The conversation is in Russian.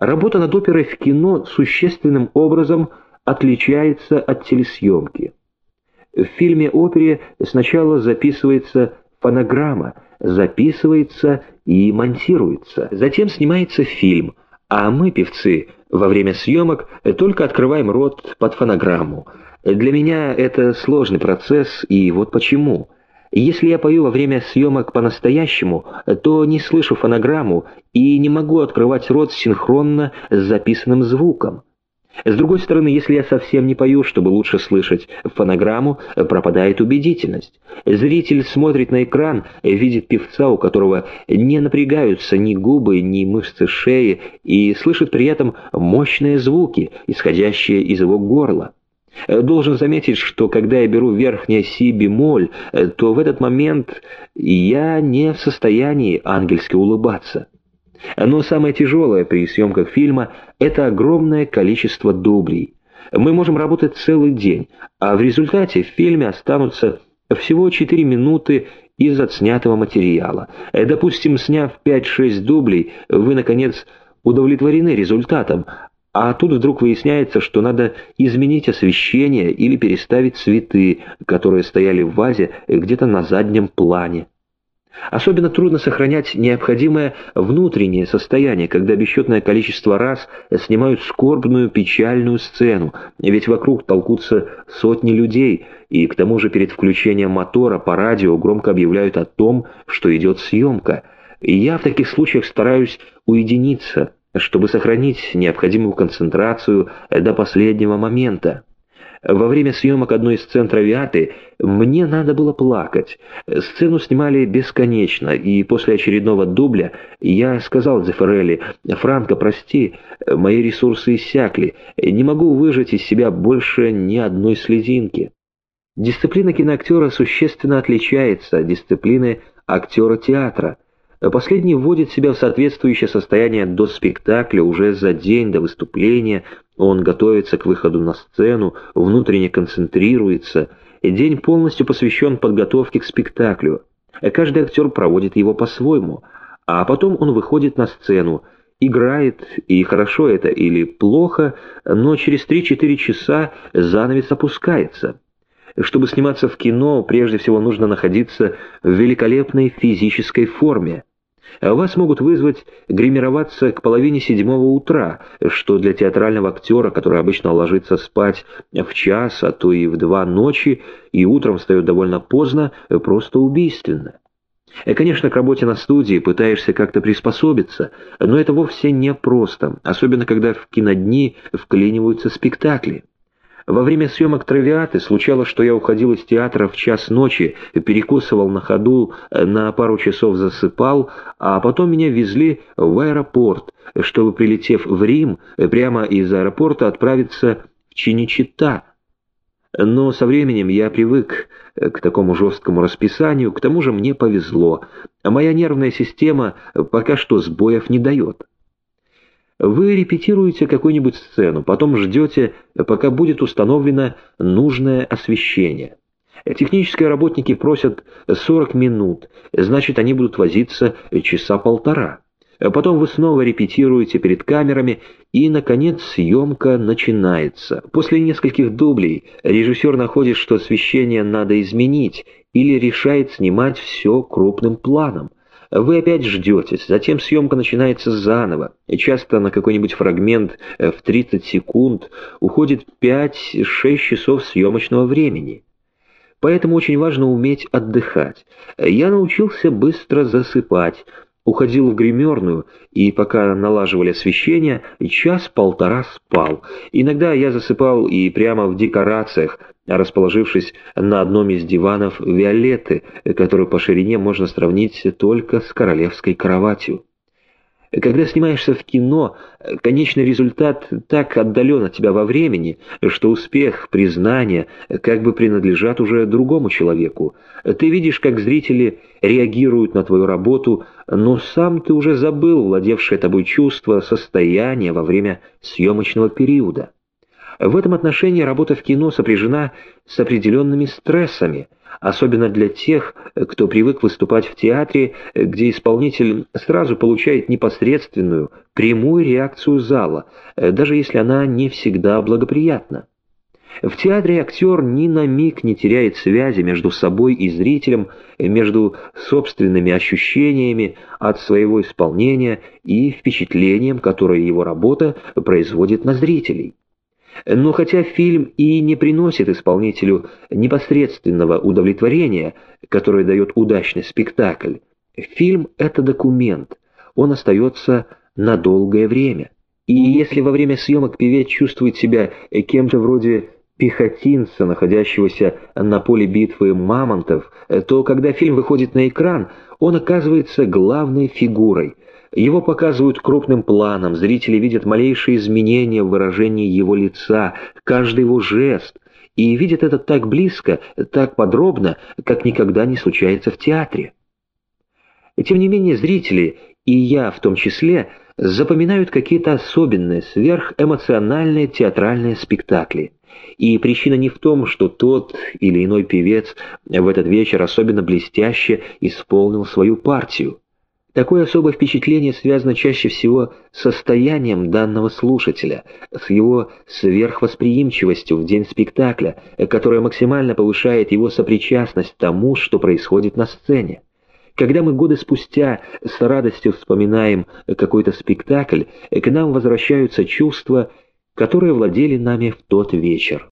Работа над оперой в кино существенным образом отличается от телесъемки. В фильме-опере сначала записывается фонограмма, записывается и монтируется. Затем снимается фильм, а мы, певцы, во время съемок только открываем рот под фонограмму. Для меня это сложный процесс, и вот почему – если я пою во время съемок по-настоящему, то не слышу фонограмму и не могу открывать рот синхронно с записанным звуком. С другой стороны, если я совсем не пою, чтобы лучше слышать фонограмму, пропадает убедительность. Зритель смотрит на экран, видит певца, у которого не напрягаются ни губы, ни мышцы шеи, и слышит при этом мощные звуки, исходящие из его горла. Э, должен заметить, что когда я беру верхнее си-бемоль, э, то в этот момент я не в состоянии ангельски улыбаться. Но самое тяжелое при съемках фильма – это огромное количество дублей. Мы можем работать целый день, а в результате в фильме останутся всего 4 минуты из отснятого материала. Э, допустим, сняв 5-6 дублей, вы, наконец, удовлетворены результатом, а тут вдруг выясняется, что надо изменить освещение или переставить цветы, которые стояли в вазе где-то на заднем плане. Особенно трудно сохранять необходимое внутреннее состояние, когда бесчетное количество раз снимают скорбную печальную сцену, ведь вокруг толкутся сотни людей, и к тому же перед включением мотора по радио громко объявляют о том, что идет съемка. И я в таких случаях стараюсь уединиться, чтобы сохранить необходимую концентрацию до последнего момента. Во время съемок одной из сцен «Травиаты» мне надо было плакать. Сцену снимали бесконечно, и после очередного дубля я сказал Дзефирелли, «Франко, прости, мои ресурсы иссякли, не могу выжать из себя больше ни одной слезинки». Дисциплина киноактера существенно отличается от дисциплины актера театра – Последний вводит себя в соответствующее состояние до спектакля, уже за день до выступления, он готовится к выходу на сцену, внутренне концентрируется, день полностью посвящен подготовке к спектаклю. Каждый актер проводит его по-своему, а потом он выходит на сцену, играет, и хорошо это или плохо, но через 3-4 часа занавес опускается. Чтобы сниматься в кино, прежде всего нужно находиться в великолепной физической форме. Вас могут вызвать гримироваться к половине седьмого утра, что для театрального актера, который обычно ложится спать в час, а то и в два ночи, и утром встает довольно поздно, просто убийственно. Конечно, к работе на студии пытаешься как-то приспособиться, но это вовсе не просто, особенно когда в кинодни вклиниваются спектакли. Во время съемок «Травиаты» случалось, что я уходил из театра в час ночи, перекусывал на ходу, э, на пару часов засыпал, а потом меня везли в аэропорт, чтобы, прилетев в Рим, прямо из аэропорта отправиться в Чиничита. Но со временем я привык э, к такому жесткому расписанию, к тому же мне повезло. Моя нервная система пока что сбоев не дает. Вы репетируете какую-нибудь сцену, потом ждете, пока будет установлено нужное освещение. Технические работники просят 40 минут, значит, они будут возиться часа полтора. Потом вы снова репетируете перед камерами, и, наконец, съемка начинается. После нескольких дублей режиссер находит, что освещение надо изменить, или решает снимать все крупным планом. Вы опять ждете, затем съемка начинается заново, и часто на какой-нибудь фрагмент э, в 30 секунд уходит 5-6 часов съемочного времени. Поэтому очень важно уметь отдыхать. Я научился быстро засыпать, уходил в гримерную, и пока налаживали освещение, час-полтора спал. Иногда я засыпал и прямо в декорациях, расположившись на одном из диванов Виолетты, которую по ширине можно сравнить только с королевской кроватью. Когда снимаешься в кино, конечный результат так отдален от тебя во времени, что успех, признание как бы принадлежат уже другому человеку. Ты видишь, как зрители реагируют на твою работу, но сам ты уже забыл владевшее тобой чувство, состояние во время съемочного периода. В этом отношении работа в кино сопряжена с определенными стрессами, особенно для тех, кто привык выступать в театре, где исполнитель сразу получает непосредственную, прямую реакцию зала, даже если она не всегда благоприятна. В театре актер ни на миг не теряет связи между собой и зрителем, между собственными ощущениями от своего исполнения и впечатлением, которое его работа производит на зрителей. Но хотя фильм и не приносит исполнителю непосредственного удовлетворения, которое дает удачный спектакль, фильм — это документ, он остается на долгое время. И если во время съемок певец чувствует себя кем-то вроде пехотинца, находящегося на поле битвы мамонтов, то когда фильм выходит на экран, он оказывается главной фигурой. Его показывают крупным планом, зрители видят малейшие изменения в выражении его лица, каждый его жест, и видят это так близко, так подробно, как никогда не случается в театре. Тем не менее, зрители, и я в том числе, запоминают какие-то особенные, сверхэмоциональные театральные спектакли. И причина не в том, что тот или иной певец в этот вечер особенно блестяще исполнил свою партию. Такое особое впечатление связано чаще всего с состоянием данного слушателя, с его сверхвосприимчивостью в день спектакля, которая максимально повышает его сопричастность тому, что происходит на сцене. Когда мы годы спустя с радостью вспоминаем какой-то спектакль, к нам возвращаются чувства, которые владели нами в тот вечер.